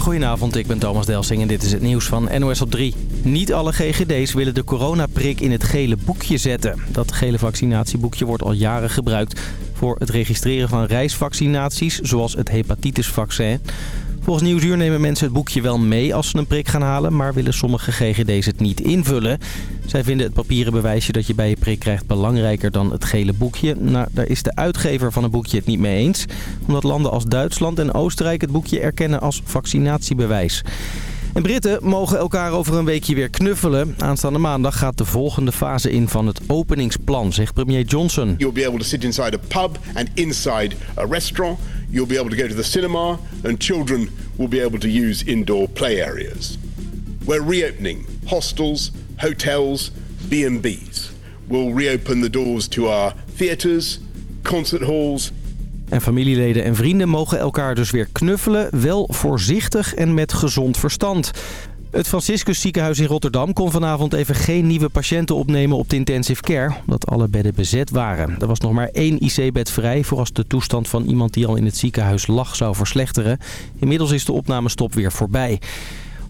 Goedenavond, ik ben Thomas Delsing en dit is het nieuws van NOS op 3. Niet alle GGD's willen de coronaprik in het gele boekje zetten. Dat gele vaccinatieboekje wordt al jaren gebruikt voor het registreren van reisvaccinaties, zoals het hepatitisvaccin. Volgens Nieuwsuur nemen mensen het boekje wel mee als ze een prik gaan halen... maar willen sommige GGD's het niet invullen. Zij vinden het papieren bewijsje dat je bij je prik krijgt belangrijker dan het gele boekje. Nou, daar is de uitgever van het boekje het niet mee eens. Omdat landen als Duitsland en Oostenrijk het boekje erkennen als vaccinatiebewijs. En Britten mogen elkaar over een weekje weer knuffelen. Aanstaande maandag gaat de volgende fase in van het openingsplan, zegt premier Johnson. You'll be able to sit inside a pub and inside a restaurant. You'll be able to go to the cinema and children will be able to use indoor play areas. We're reopening hostels, hotels, B&Bs. We'll reopen the doors to our theatres, concert halls en familieleden en vrienden mogen elkaar dus weer knuffelen, wel voorzichtig en met gezond verstand. Het Franciscus ziekenhuis in Rotterdam kon vanavond even geen nieuwe patiënten opnemen op de intensive care, omdat alle bedden bezet waren. Er was nog maar één IC-bed vrij voor als de toestand van iemand die al in het ziekenhuis lag zou verslechteren. Inmiddels is de opnamestop weer voorbij.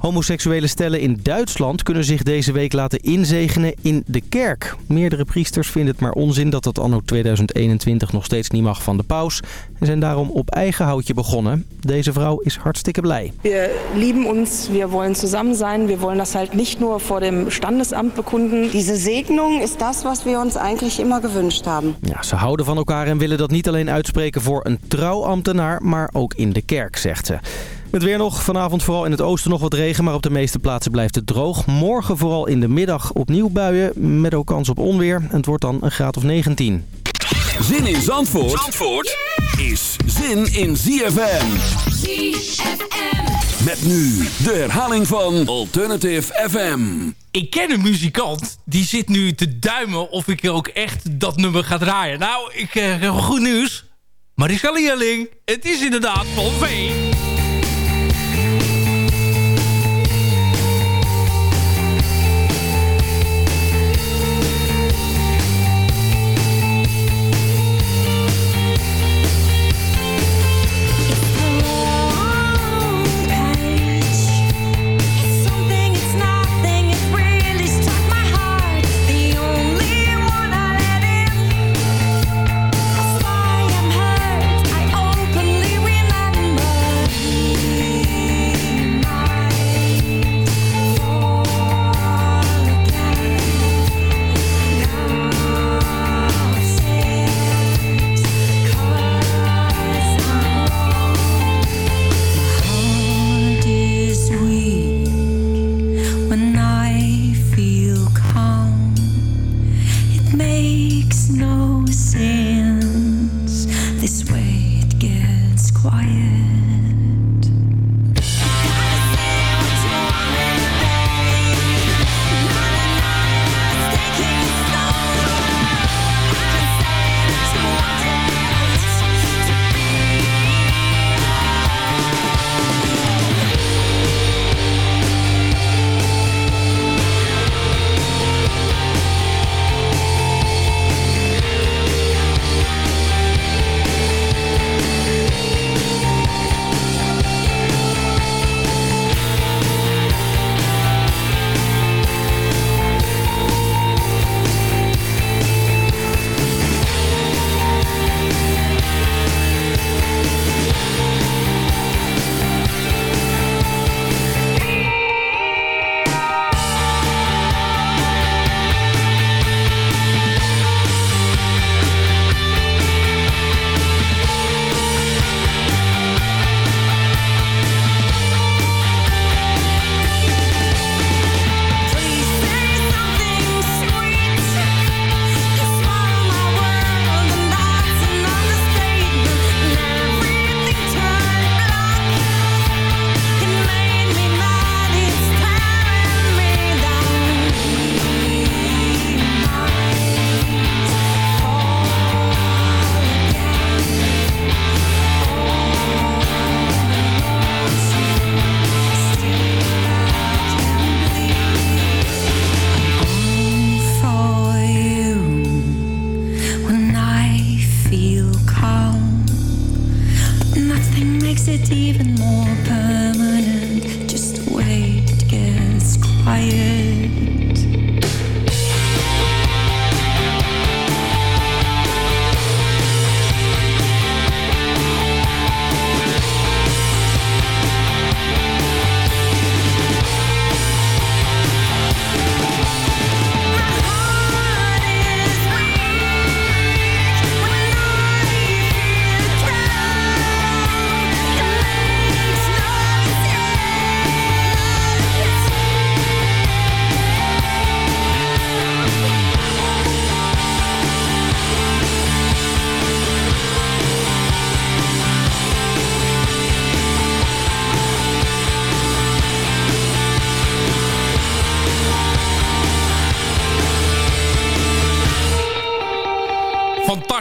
Homoseksuele stellen in Duitsland kunnen zich deze week laten inzegenen in de kerk. Meerdere priesters vinden het maar onzin dat dat anno 2021 nog steeds niet mag van de paus. En zijn daarom op eigen houtje begonnen. Deze vrouw is hartstikke blij. We lieben ons, we willen samen zijn. We willen dat halt niet nur voor dem Standesamt bekunden. Deze Segnung is dat wat we ons eigenlijk immer gewünscht hebben. Ja, ze houden van elkaar en willen dat niet alleen uitspreken voor een trouwambtenaar, maar ook in de kerk, zegt ze. Het weer nog. Vanavond vooral in het oosten nog wat regen, maar op de meeste plaatsen blijft het droog. Morgen vooral in de middag opnieuw buien, met ook kans op onweer. Het wordt dan een graad of 19. Zin in Zandvoort, Zandvoort is zin in ZFM. ZFM. Met nu de herhaling van Alternative FM. Ik ken een muzikant, die zit nu te duimen of ik ook echt dat nummer ga draaien. Nou, ik heb uh, goed nieuws. Marissa Leerling, het is inderdaad van V.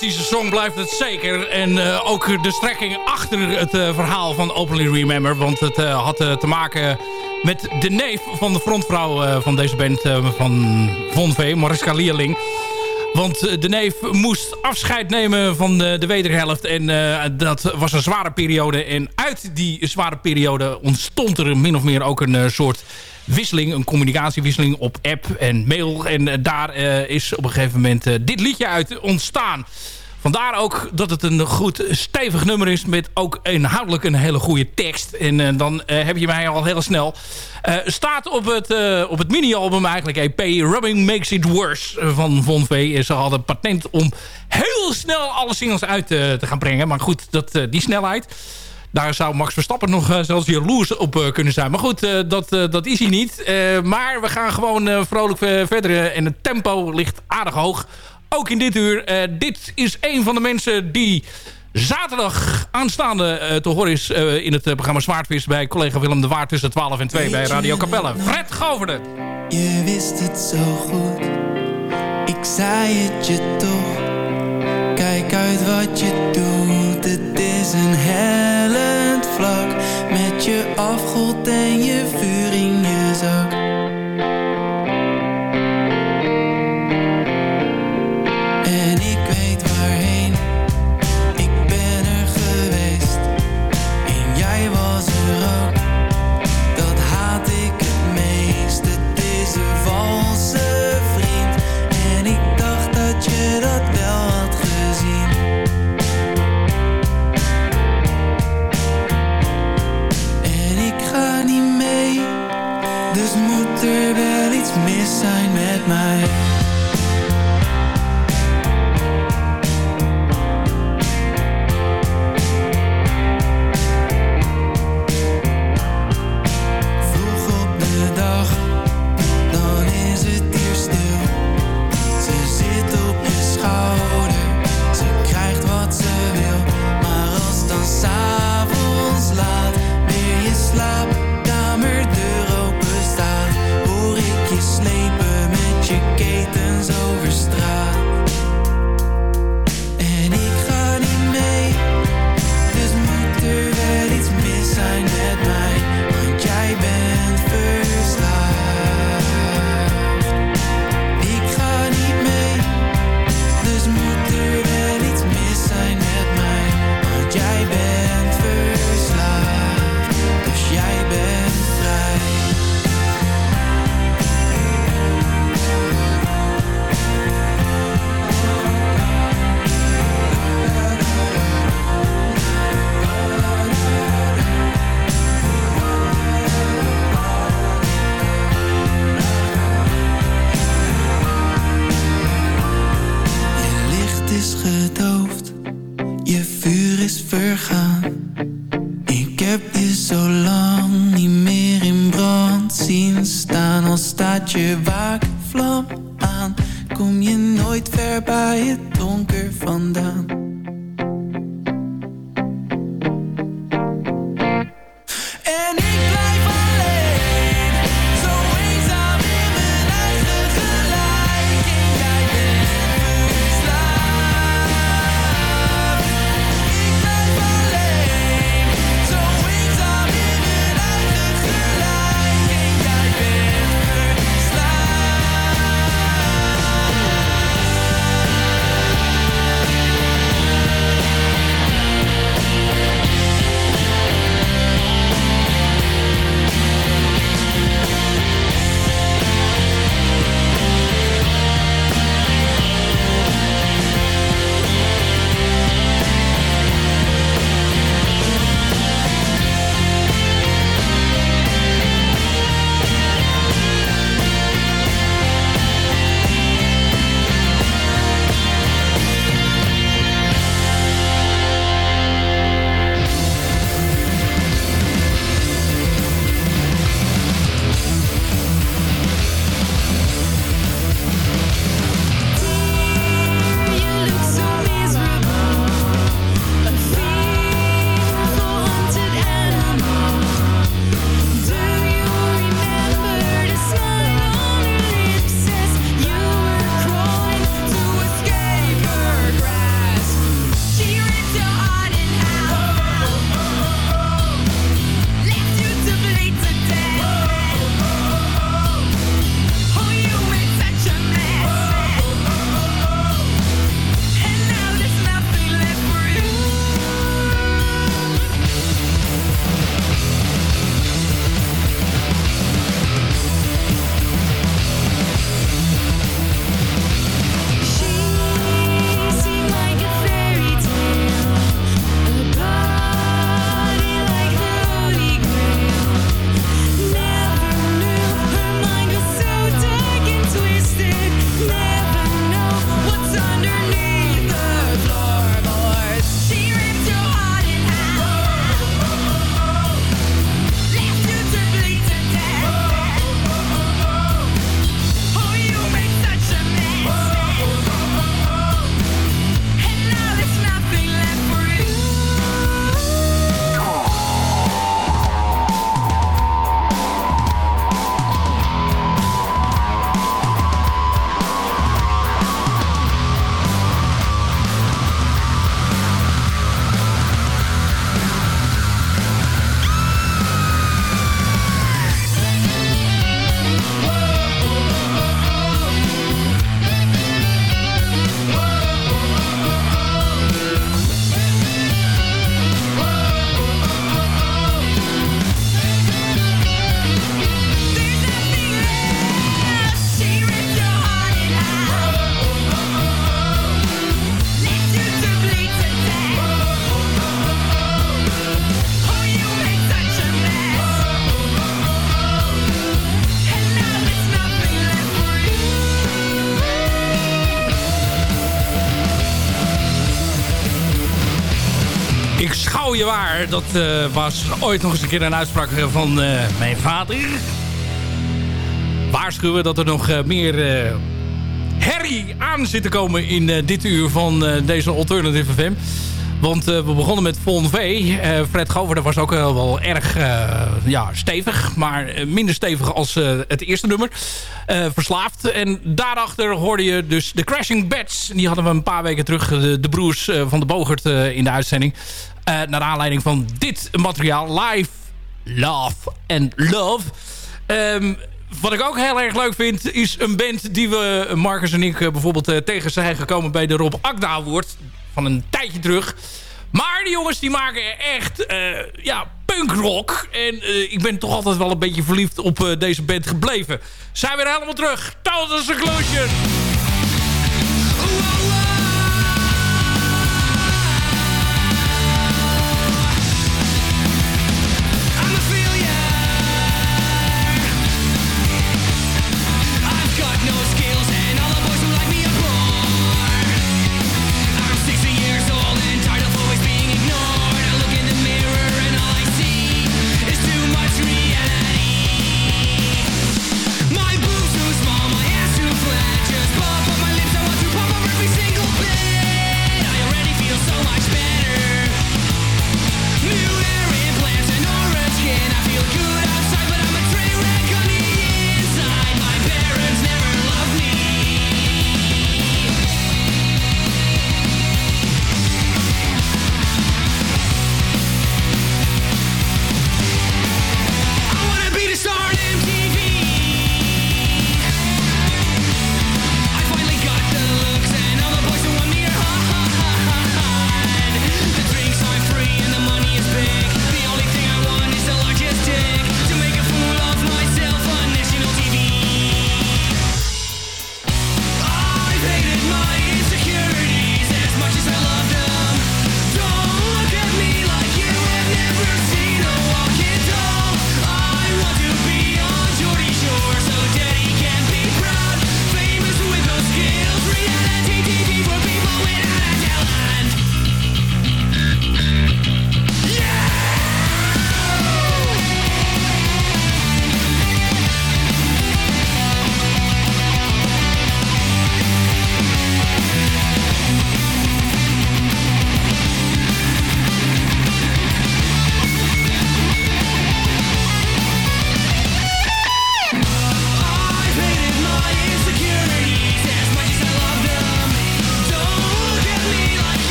fantastische song blijft het zeker. En uh, ook de strekking achter het uh, verhaal van Openly Remember. Want het uh, had te maken met de neef van de frontvrouw van deze band van Von V, Mariska Lierling. Want de neef moest afscheid nemen van de, de wederhelft. En dat was een zware periode. En uit die zware periode ontstond er min of meer ook een soort wisseling, een communicatiewisseling op app en mail. En uh, daar uh, is op een gegeven moment uh, dit liedje uit ontstaan. Vandaar ook dat het een goed stevig nummer is met ook inhoudelijk een hele goede tekst. En dan heb je mij al heel snel. staat op het, op het mini-album eigenlijk EP Rubbing Makes It Worse van Von V. Ze hadden patent om heel snel alle singles uit te gaan brengen. Maar goed, dat, die snelheid... Daar zou Max Verstappen nog uh, zelfs jaloers op uh, kunnen zijn. Maar goed, uh, dat, dat is hij niet. maar we gaan gewoon vrolijk verder. en het tempo ligt aardig hoog. Ook in dit uur. dit is een van de mensen die zaterdag aanstaande te horen is... in het programma Zwaardvis bij collega Willem de Waard... tussen 12 en 2 bij Radio Capelle. Fred Goverde. Je wist het zo goed. Ik zei het je toch. Kijk uit wat je doet. Het is een hellend vlak. Met je afgod en je vuur in je zak. En ik weet waarheen. Ik ben er geweest. En jij was er ook. met mij nooit ver bij het donker vandaan. Dat was ooit nog eens een keer een uitspraak van mijn vader. Waarschuwen dat er nog meer herrie aan zit te komen in dit uur van deze Alternative FM. Want uh, we begonnen met Von V. Uh, Fred Gover was ook uh, wel erg ja, stevig. Maar minder stevig als het eerste nummer. verslaafd. En daarachter hoorde je dus de Crashing Bats. Die hadden we een paar weken terug. De, broers van de Bogert in de uitzending. naar aanleiding van dit materiaal. Live, Love and Love. Um, wat ik ook heel erg leuk vind... is een band die we, Marcus en ik... bijvoorbeeld tegen zijn gekomen bij de Rob Akda Award van een tijdje terug. Maar die jongens die maken echt uh, ja, punkrock. En uh, ik ben toch altijd wel een beetje verliefd op uh, deze band gebleven. Zijn we weer helemaal terug. Total Seclusion.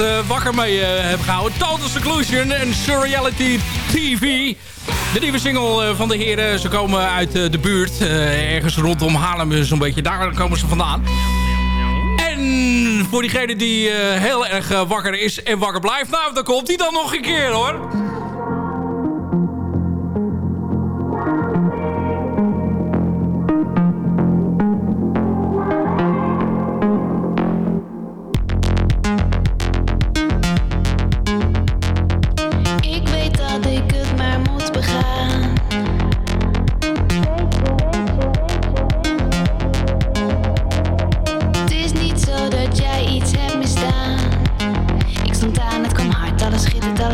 Uh, wakker mee uh, heb gehouden. Total Seclusion en Surreality TV. De nieuwe single uh, van de heren. Ze komen uit de buurt. ergens rondom Haarlem zo'n beetje. Daar komen ze vandaan. En voor diegene die heel erg wakker is en wakker blijft. Nou, dan komt hij dan nog een keer hoor.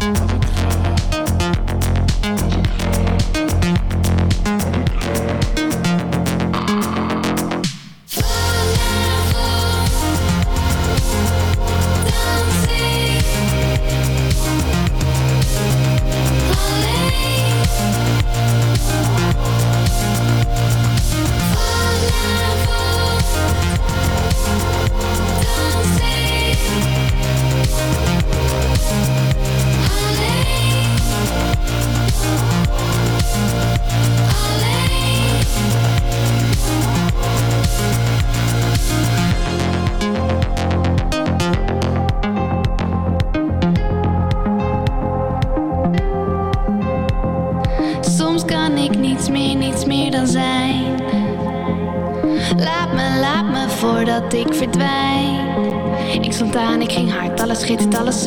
Thank you.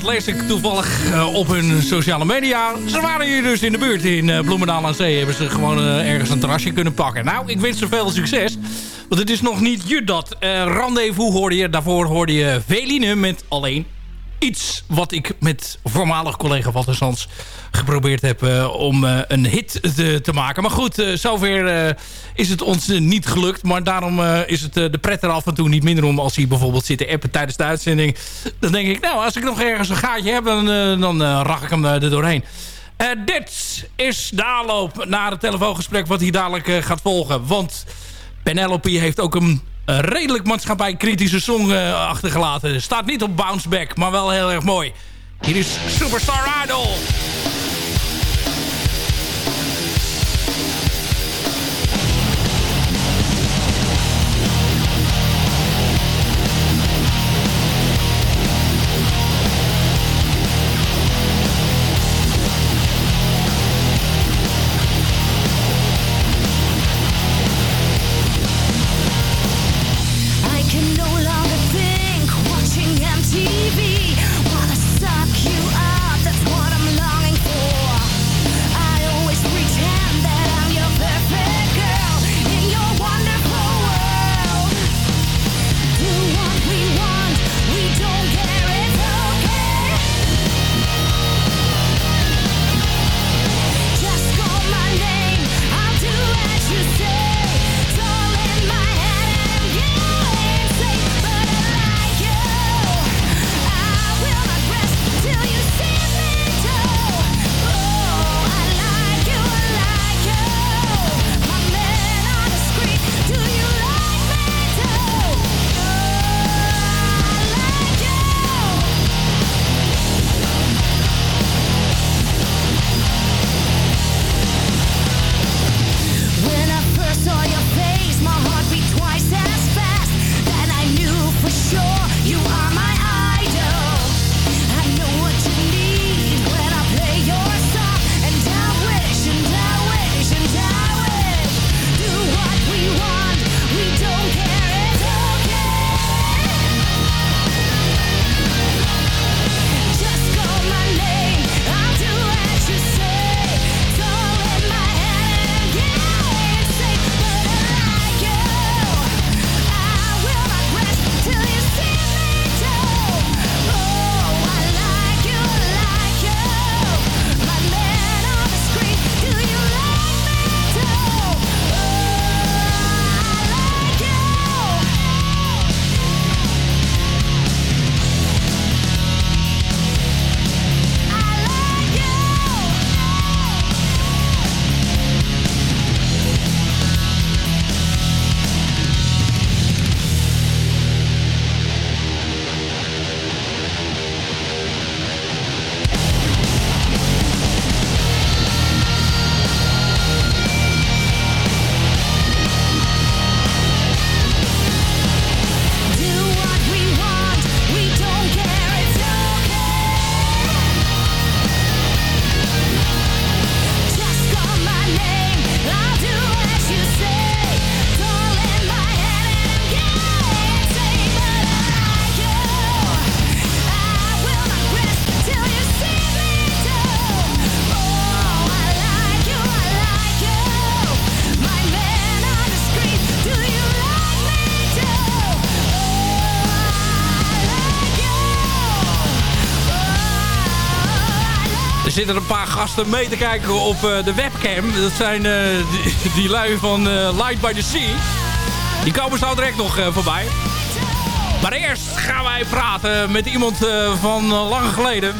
Wat lees ik toevallig uh, op hun sociale media? Ze waren hier dus in de buurt. In uh, Bloemendaal aan Zee hebben ze gewoon uh, ergens een terrasje kunnen pakken. Nou, ik wens ze veel succes. Want het is nog niet Judat. Rendezvous hoorde je. Daarvoor hoorde je Veline met Alleen iets wat ik met voormalig collega Walter Sands geprobeerd heb uh, om uh, een hit te, te, maken. Maar goed, uh, zover is het ons niet gelukt. Maar daarom is het de pret er af en toe niet minder om als hij bijvoorbeeld zit te appen tijdens de uitzending. Dan denk ik, nou, als ik nog ergens een gaatje heb, dan, dan ik hem er doorheen. dit is de aanloop naar het telefoongesprek wat hier dadelijk gaat volgen. Want Penelope heeft ook een redelijk maatschappij-kritische song uh, achtergelaten. Staat niet op Bounce Back, maar wel heel erg mooi. Hier is Superstar Idol. Gasten mee te kijken op uh, de webcam. Dat zijn uh, die, die, lui van uh, Light by the Sea. Die komen zo direct nog voorbij. Maar eerst gaan wij praten met iemand van lang geleden.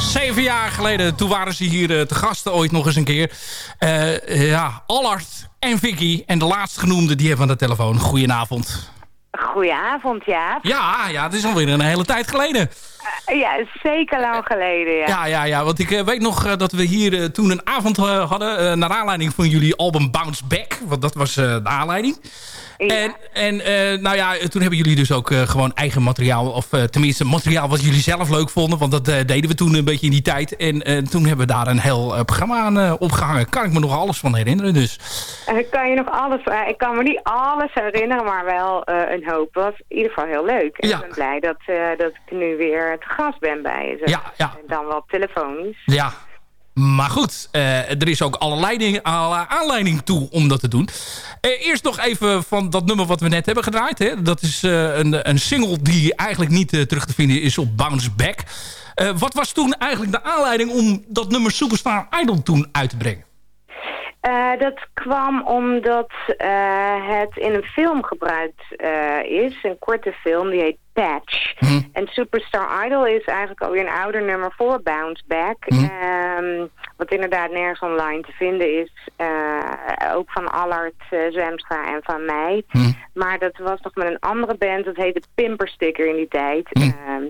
Zeven jaar geleden, toen waren ze hier te gasten ooit nog eens een keer. ja, Allard en Vicky. En de laatste genoemde, die hebben aan de telefoon. Goedenavond. Goedenavond, ja. Ja, ja, het is alweer een hele tijd geleden. Ja, zeker lang geleden, ja. Ja, ja, ja want ik uh, weet nog uh, dat we hier toen een avond hadden... naar aanleiding van jullie album Bounce Back. Want dat was de aanleiding. En, en uh, nou ja, toen hebben jullie dus ook uh, gewoon eigen materiaal. Of uh, tenminste materiaal wat jullie zelf leuk vonden. Want dat deden we toen een beetje in die tijd. En toen hebben we daar een heel programma aan opgehangen. Kan ik me nog alles van herinneren. Dus. Ik kan je nog alles... ik kan me niet alles herinneren, maar wel een hoop. Het was in ieder geval heel leuk. En ja. ik ben blij dat, dat ik nu weer te gast ben bij. Ja, ja. En dan wel telefonisch. Ja, maar goed, eh, er is ook alle, leiding, alle aanleiding toe om dat te doen. Eh, eerst nog even van dat nummer wat we net hebben gedraaid. Hè? Dat is eh, een, een single die eigenlijk niet terug te vinden is op Bounce Back. Wat was toen eigenlijk de aanleiding om dat nummer Superstar Idol toen uit te brengen? Dat kwam omdat het in een film gebruikt is. Een korte film, die heet Patch. En Superstar Idol is eigenlijk alweer een ouder nummer voor Bounce Back. Ehm, wat inderdaad nergens online te vinden is. Eh, ook van Allard eh, Zwemstra en van mij. Maar dat was nog met een andere band. Dat heette Pimpersticker in die tijd. Ehm,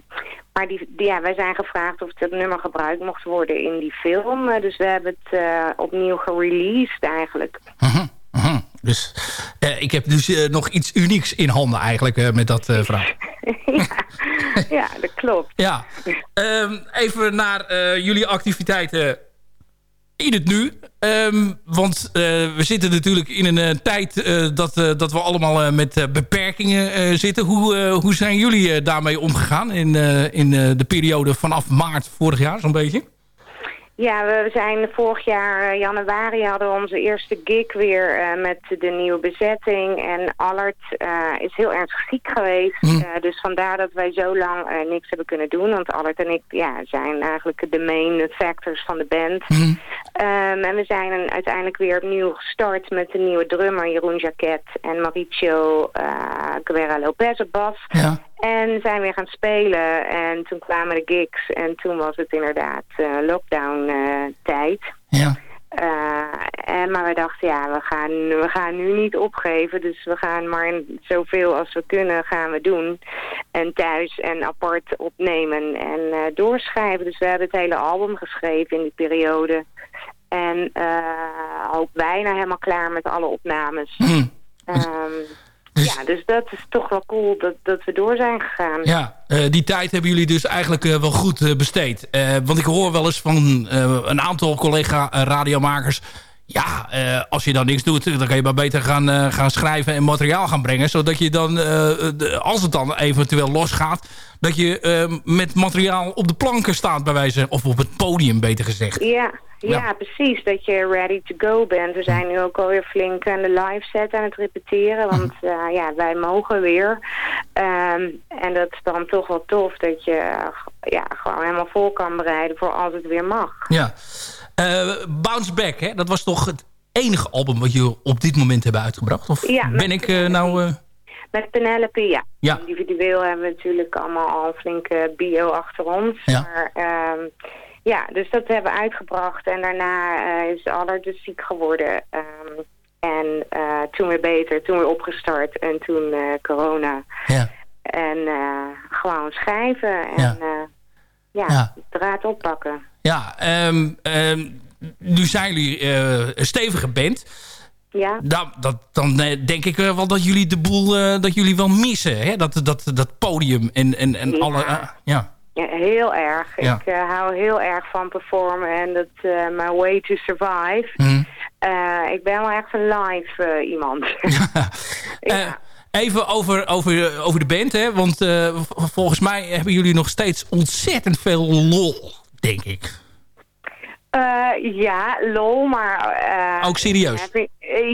maar die, die, ja, wij zijn gevraagd of dat nummer gebruikt mocht worden in die film. Eh, dus we hebben het opnieuw gereleased eigenlijk. Mhm. Dus eh, ik heb dus eh, nog iets unieks in handen eigenlijk eh, met dat verhaal. ja, ja, dat klopt. Ja, Ehm, even naar jullie activiteiten in het nu. Ehm, want we zitten natuurlijk in een tijd dat, dat we allemaal met beperkingen zitten. Hoe, hoe zijn jullie daarmee omgegaan in, in de periode vanaf maart vorig jaar zo'n beetje? Ja, we zijn vorig jaar eh, januari hadden we onze eerste gig weer eh, met de nieuwe bezetting. En Allard eh, is heel ernstig ziek geweest. Eh, dus vandaar dat wij zo lang niks hebben kunnen doen. Want Allard en ik ja, zijn eigenlijk de main factors van de band. Ehm, en we zijn uiteindelijk weer opnieuw gestart met de nieuwe drummer Jeroen Jacquet en Mauricio Guerra Lopez op bas. Ja. En zijn weer gaan spelen. En toen kwamen de gigs. En toen was het inderdaad eh, lockdown eh, tijd. Ja. Eh, en, maar we dachten, ja, we gaan, we gaan nu niet opgeven. Dus we gaan maar zoveel als we kunnen gaan we doen. En thuis en apart opnemen en doorschrijven. Dus we hebben het hele album geschreven in die periode. En eh, ook bijna helemaal klaar met alle opnames. Hm. Ehm, Ja, dus dat is toch wel cool dat, dat we door zijn gegaan. Ja, eh, die tijd hebben jullie dus eigenlijk eh, wel goed eh, besteed. Want ik hoor wel eens van een aantal collega-radiomakers... ja, als je dan niks doet, dan kan je maar beter gaan, gaan schrijven en materiaal gaan brengen. Zodat je dan, de- als het dan eventueel losgaat... dat je met materiaal op de planken staat bij wijze... of op het podium, beter gezegd. Ja, ja, Ja. precies. Dat je ready to go bent. We zijn nu ook alweer flink aan de live set aan het repeteren. Want Mhm. eh, ja, wij mogen weer. Ehm, en dat is dan toch wel tof dat je ja, gewoon helemaal vol kan bereiden voor als het weer mag. Ja. Eh, Bounce Back, hè? dat was toch het enige album... wat je op dit moment hebben uitgebracht? Of Ja, ben ik eh, nou... Met Penelope, ja. Ja. Individueel hebben we natuurlijk allemaal al een flinke bio achter ons. Ja. Maar ehm, ja, dus dat hebben we uitgebracht. En daarna eh, is Allard dus ziek geworden. Ehm, en eh, toen weer beter, toen weer opgestart. En toen eh, corona. ja. En gewoon schrijven. En Ja. ja, ja, draad oppakken. Ja, ehm, ehm, nu zijn jullie een stevige band. Ja, Nou, dat, dan denk ik wel dat jullie de boel dat jullie wel missen. Hè? Dat, dat, dat podium en, en, en alle... ja. Ja heel erg. Ja. Ik eh, hou heel erg van performen. En dat eh my way to survive. Hm. Eh, ik ben wel echt een live iemand. Even over, over, over de band, hè? want volgens mij hebben jullie nog steeds ontzettend veel lol, denk ik. Ja, lol, maar... Ook serieus?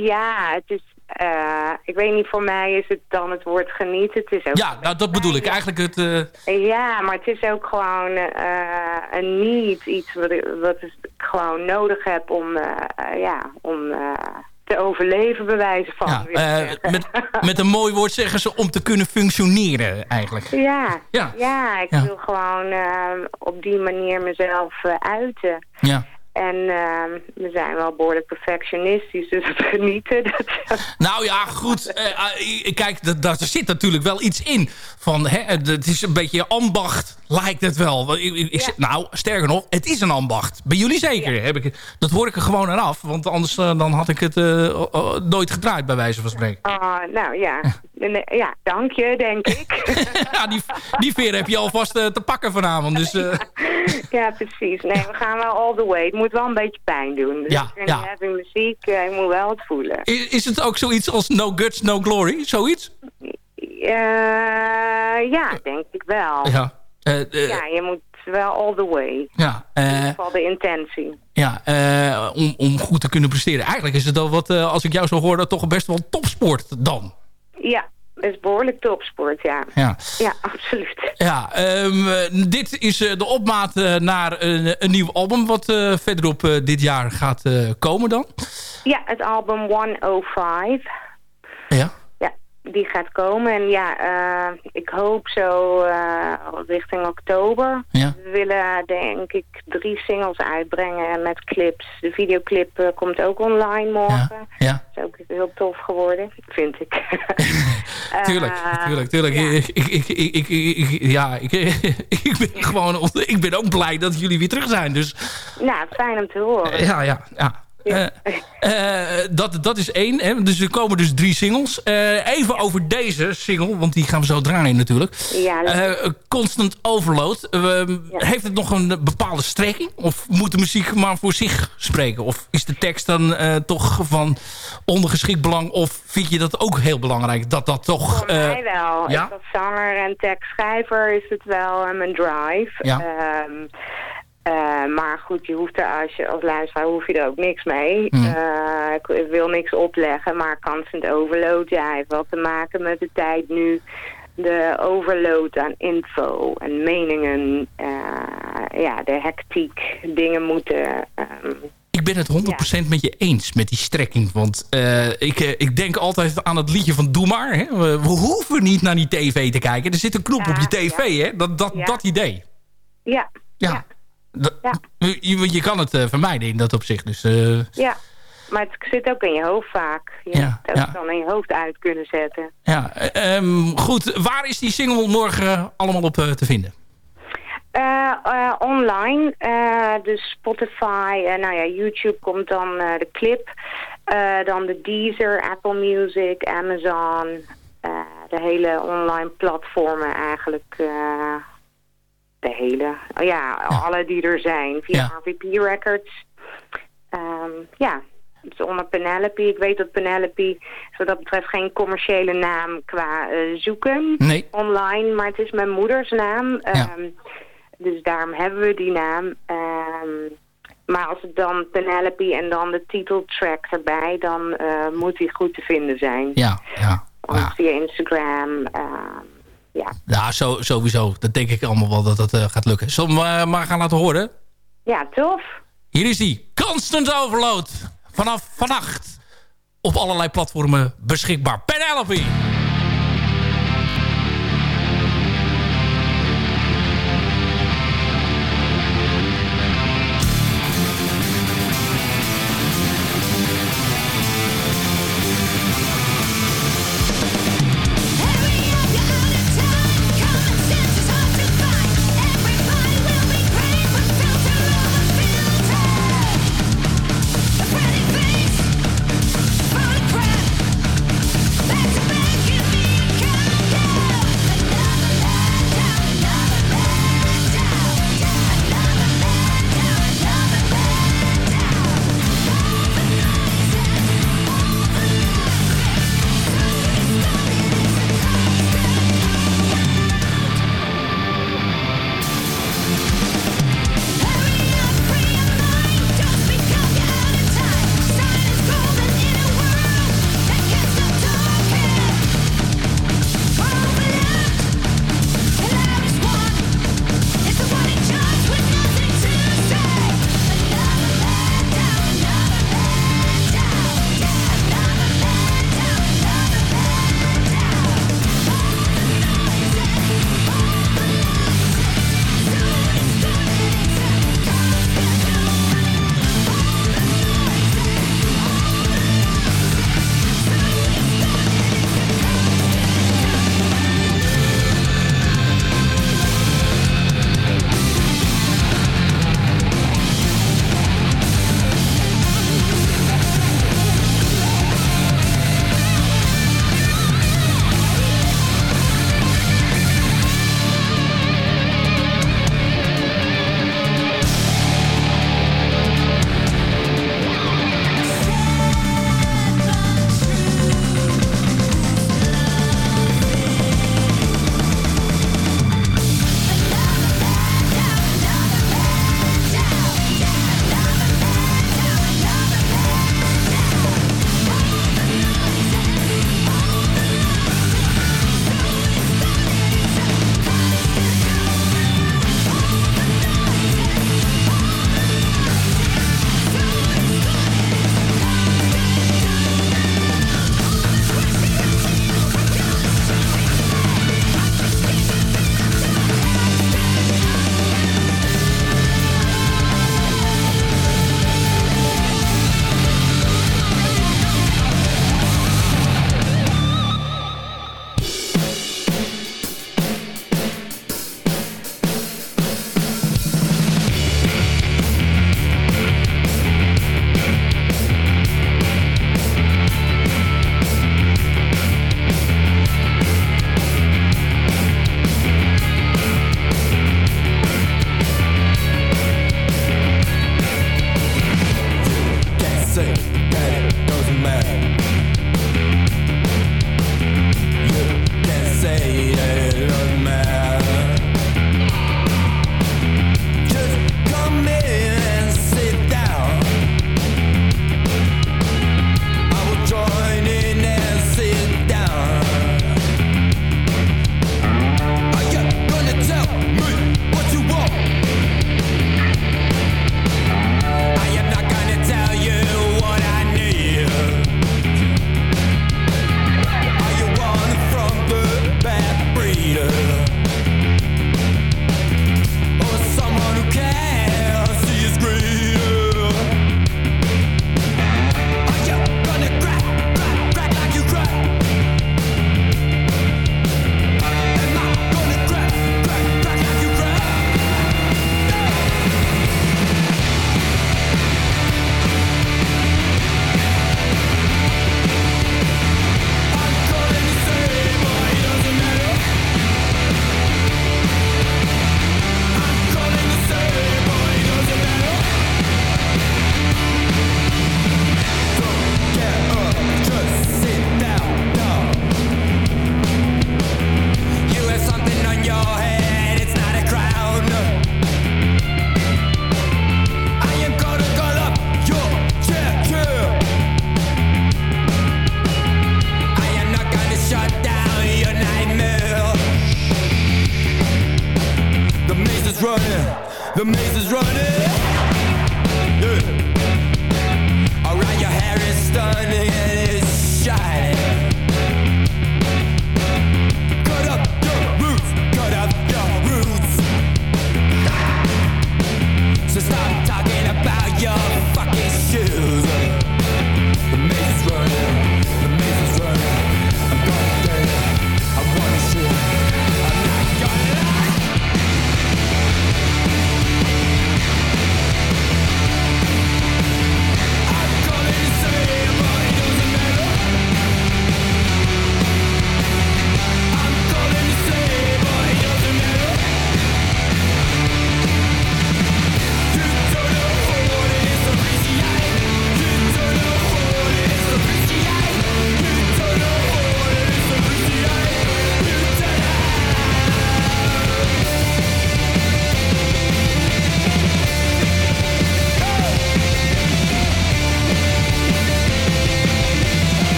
ja, het is... eh, ik weet niet, voor mij is het dan het woord genieten. Het is ook Ja, nou, dat bedoel ik. Eigenlijk het... eh, Ja, maar het is ook gewoon eh, een niet iets wat ik, wat ik gewoon nodig heb om, ja, om te overleven, bij wijze van. ja, met, met een mooi woord zeggen ze om te kunnen functioneren, eigenlijk. ja, Ja. ja. ik Ja. wil gewoon op die manier mezelf uiten. Ja. En eh, we zijn wel behoorlijk perfectionistisch, dus het genieten. Dat, Nou ja, goed. eh, eh, kijk, daar zit natuurlijk wel iets in. Van, hè, het het is een beetje ambacht, lijkt het wel. Ik- ik- Nou, sterker nog, het is een ambacht. Bij jullie zeker. Heb ik, dat hoor ik er gewoon aan af. Want anders eh, dan had ik het eh, nooit gedraaid, bij wijze van spreken. Ah, nou ja. Ja, dank je, denk ik. ja, die, die veer heb je alvast eh, te pakken vanavond. Dus, ja, precies. Nee, we gaan wel all the way. Het moet wel een beetje pijn doen. Dus Ja, ja. having muziek, ik moet wel het voelen. is, is het ook zoiets als No Guts, No Glory? Zoiets? Ja, denk ik wel. Ja. Ja, je moet wel all the way. Ja, in ieder geval de intentie. Ja, om, om goed te kunnen presteren. Eigenlijk is het al wat, als ik jou zo hoor, dat toch best wel topsport dan. Ja, is behoorlijk topsport, ja. Ja, ja absoluut. Ja, um, dit is de opmaat naar een, een, nieuw album... wat uh, verderop uh, dit jaar gaat uh, komen dan. Ja, het album 105. Die gaat komen. En ja, uh, ik hoop zo uh, richting oktober. Ja. We willen denk ik drie singles uitbrengen met clips. De videoclip uh, komt ook online morgen. Ja. ja. is ook heel tof geworden, vind ik. tuurlijk, tuurlijk, tuurlijk. Ja. Ik, ik, ik, ik, ja, ik, ik ben gewoon, ik ben ook blij dat jullie weer terug zijn. Dus. Nou, fijn om te horen. Ja, ja, ja. Uh, uh, dat, dat is één. Hè? Dus er komen dus drie singles. Uh, even over deze single, want die gaan we zo draaien natuurlijk. Ja, Constant Overload. Ja. Heeft het nog een bepaalde strekking? Of moet de muziek maar voor zich spreken? Of is de tekst dan toch van ondergeschikt belang? Of vind je dat ook heel belangrijk? Dat dat toch... Voor mij wel. Ja? Als zanger en tekstschrijver is het wel mijn drive. Ja. Um, uh, maar goed, je hoeft er als je als luisteraar hoef je er ook niks mee. Mm. Uh, ik wil niks opleggen, maar constant overload, ja, heeft wel te maken met de tijd nu. De overload aan info en meningen, uh, ja, de hectiek, dingen moeten... Um, ik ben het 100% ja. met je eens met die strekking. Want uh, ik, uh, ik denk altijd aan het liedje van Doe maar. Hè? We, we, hoeven niet naar die tv te kijken. Er zit een knop ja, op je tv, ja. hè? Dat, dat, dat idee. Ja. Ja. Je, je, kan het uh, vermijden in dat opzicht. Dus, uh... Ja, maar het zit ook in je hoofd vaak. Je ja, moet ja. dan in je hoofd uit kunnen zetten. Ja, um, goed. Waar is die single morgen allemaal op uh, te vinden? online, dus Spotify, nou ja, YouTube komt dan de clip. dan de Deezer, Apple Music, Amazon. de hele online platformen eigenlijk de hele, oh ja, ja, alle die er zijn, via ja. RVP Records. Um, ja, het is onder Penelope. Ik weet dat Penelope, wat dat betreft, geen commerciële naam qua uh, zoeken nee. online, maar het is mijn moeders naam. Ja. Um, dus daarom hebben we die naam. Um, maar als het dan Penelope en dan de titeltrack erbij, dan uh, moet die goed te vinden zijn. Ja, ja. Of via Instagram. Ja. Ja, zo, sowieso. Dat denk ik allemaal wel dat dat uh, gaat lukken. Zullen we uh, maar gaan laten horen? Ja, tof. Hier is die. Constant Overload. Vanaf vannacht op allerlei platformen beschikbaar. Penelope!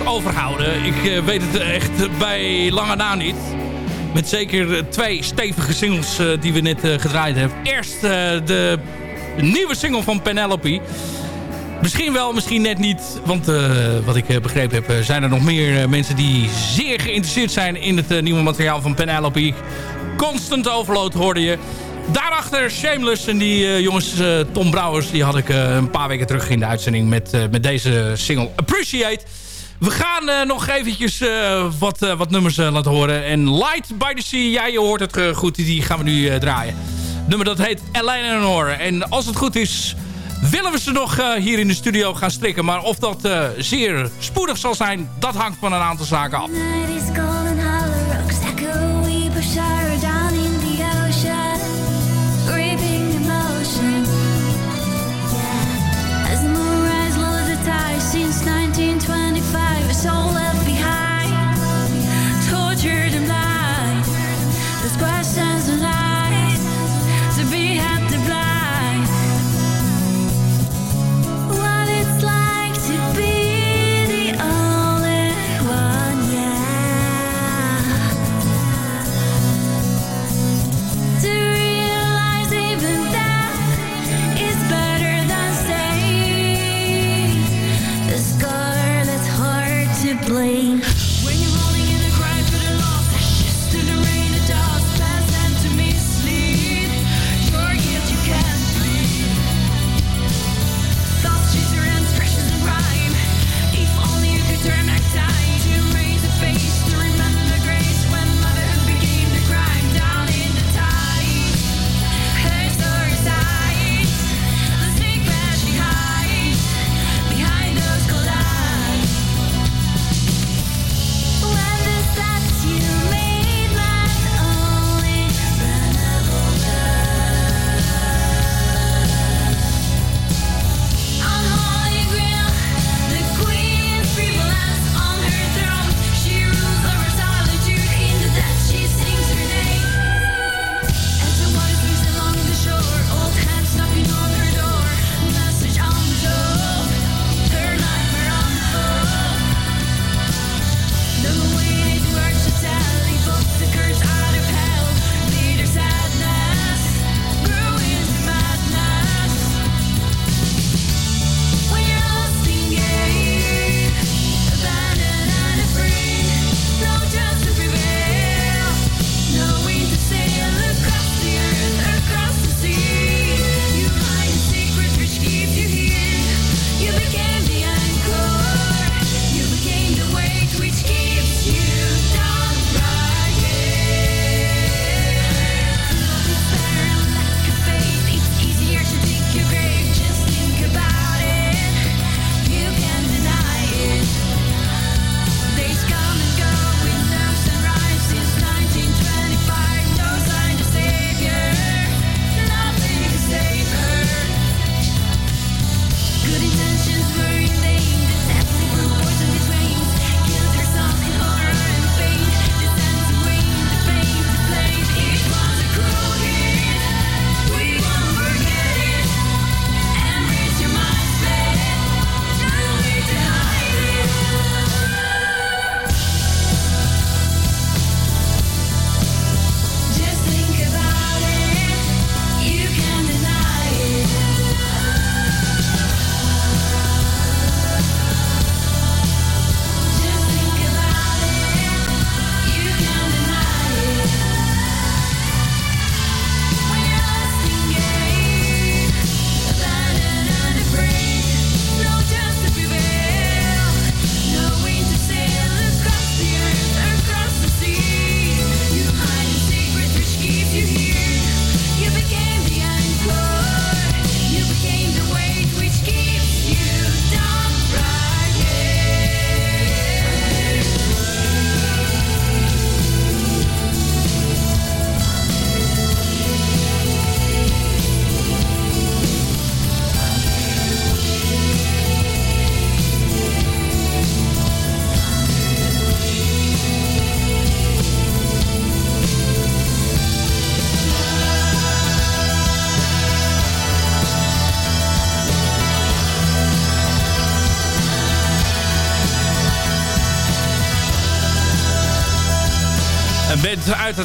Overhouden. Ik uh, weet het echt bij lange na niet. Met zeker twee stevige singles uh, die we net uh, gedraaid hebben. Eerst de nieuwe single van Penelope. Misschien wel, misschien net niet. Want wat ik begrepen heb, zijn er nog meer mensen die zeer geïnteresseerd zijn in het nieuwe materiaal van Penelope. Constant Overload hoorde je. Daarachter Shameless en die jongens Tom Brouwers... die had ik een paar weken terug in de uitzending met, met deze single Appreciate. We gaan uh, nog eventjes uh, wat, uh, wat nummers laten horen. En Light by the Sea, ja, je hoort het goed, die gaan we nu draaien. Het nummer dat heet Eleanor. En als het goed is, willen we ze nog hier in de studio gaan strikken. Maar of dat zeer spoedig zal zijn, dat hangt van een aantal zaken af.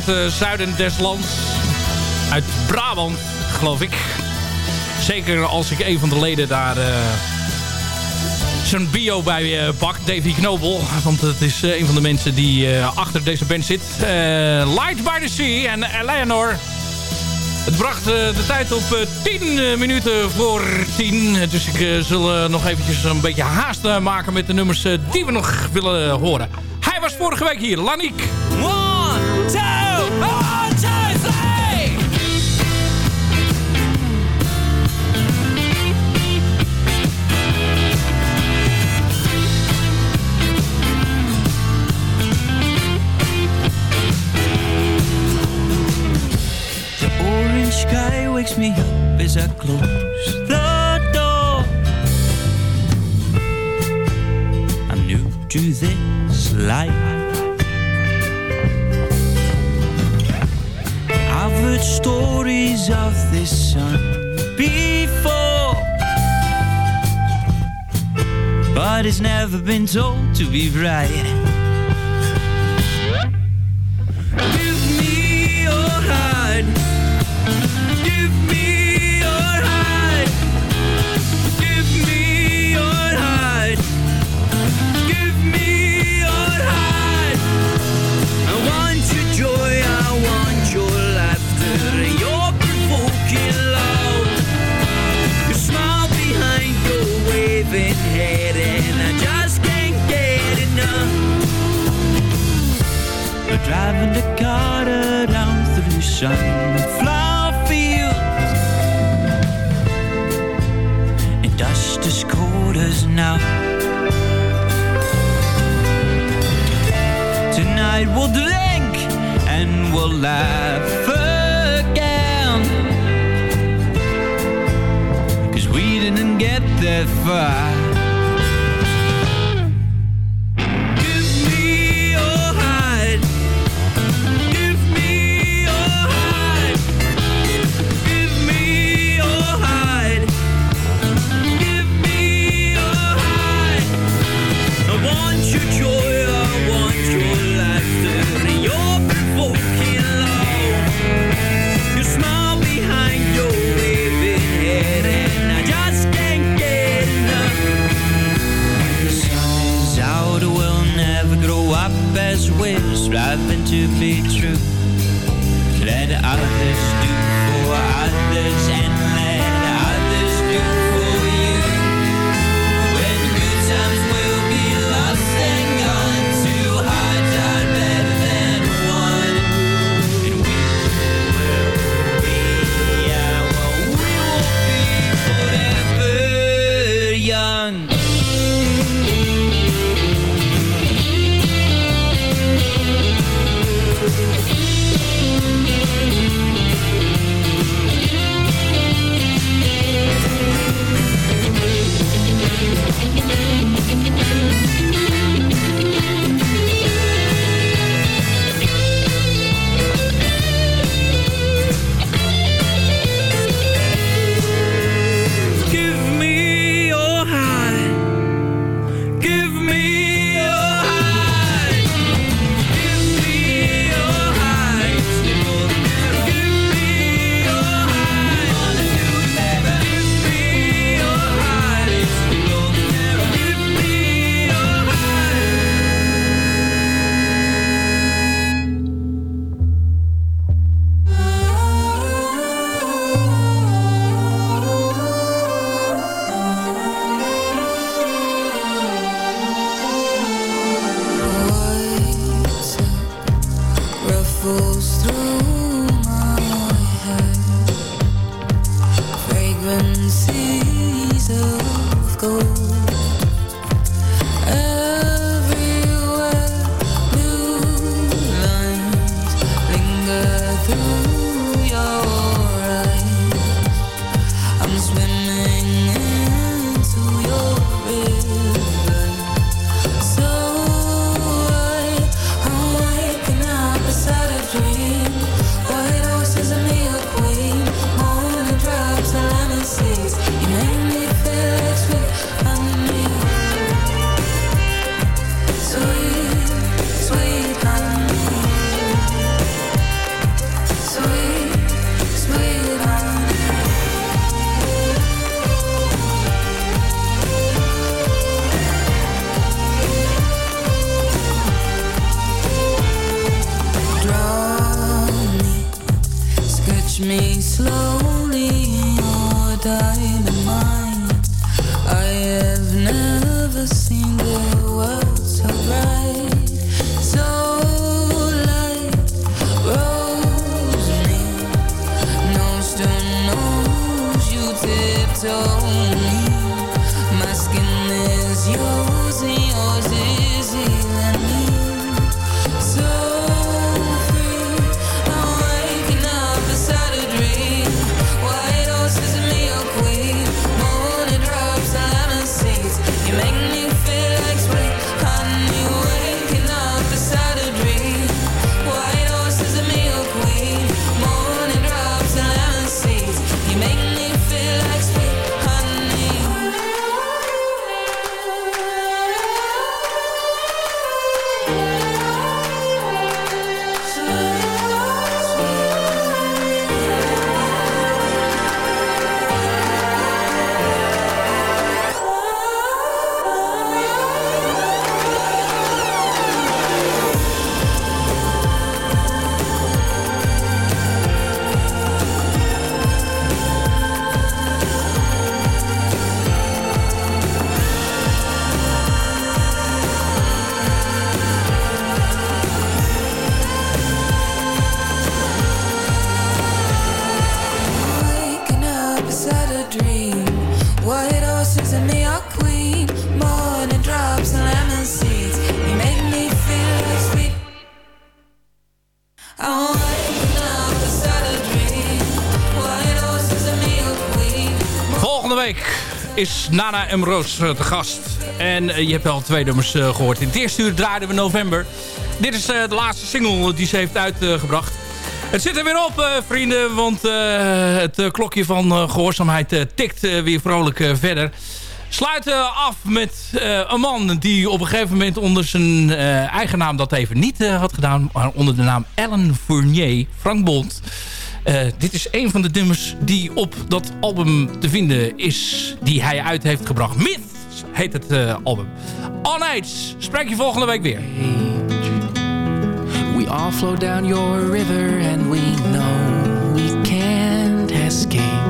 Het zuiden des lands. Uit Brabant, geloof ik. Zeker als ik een van de leden daar zijn bio bij pak, Davy Knobel. Want het is een van de mensen die achter deze band zit. Light by the Sea en Eleanor het bracht eh, de tijd op 10 eh, eh, minuten voor 10. Dus ik zal nog eventjes een beetje haast maken met de nummers die we nog willen horen. Hij was vorige week hier, Laniek. Wakes me up as I close the door. I'm new to this life. I've heard stories of this sun before, but it's never been told to be right. Driving the car down through sunflower fields And dust as cold as now. Tonight we'll drink and we'll laugh again. Cause we didn't get that far And. Is Nana M. Roos eh, te gast. En eh, je hebt al twee nummers eh, gehoord. In het eerste uur draaiden we november. Dit is de laatste single die ze heeft uitgebracht. Het zit er weer op, vrienden, want het klokje van gehoorzaamheid tikt weer vrolijk verder. Sluiten af met een man die op een gegeven moment onder zijn eigen naam dat even niet had gedaan. Maar onder de naam Ellen Fournier, Frank Bond. Uh, dit is een van de nummers die op dat album te vinden is... die hij uit heeft gebracht. Myth heet het uh, album. On Age. Spreek je volgende week weer. We all flow down your river and we know we can't escape.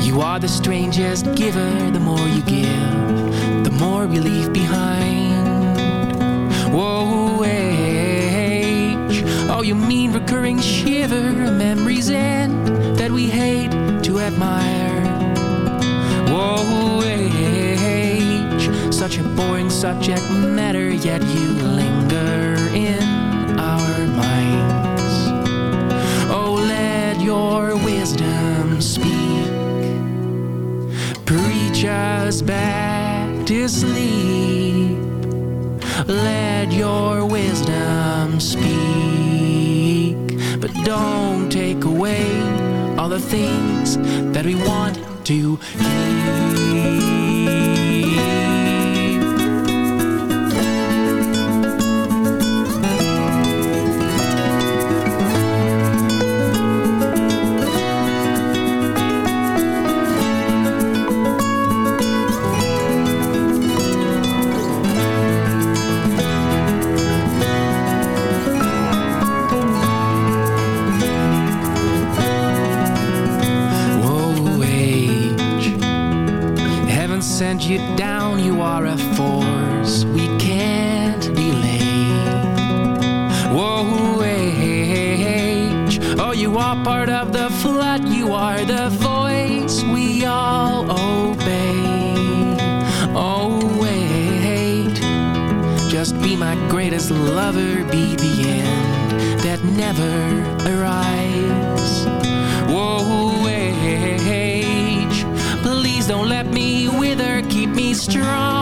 You are the strangest giver. The more you give, the more we leave behind. Whoa. Oh, you mean recurring shiver, a memory's end that we hate to admire. Whoa, age, such a boring subject matter, yet you linger in our minds. Oh, let your wisdom speak, preach us back to sleep. Let your wisdom speak but don't take away all the things that we want to keep. You down, you are a force we can't delay. Whoa, age, oh, you are part of the flood, you are the voice we all obey. Oh, wait, just be my greatest lover, be the end that never arrives. Strong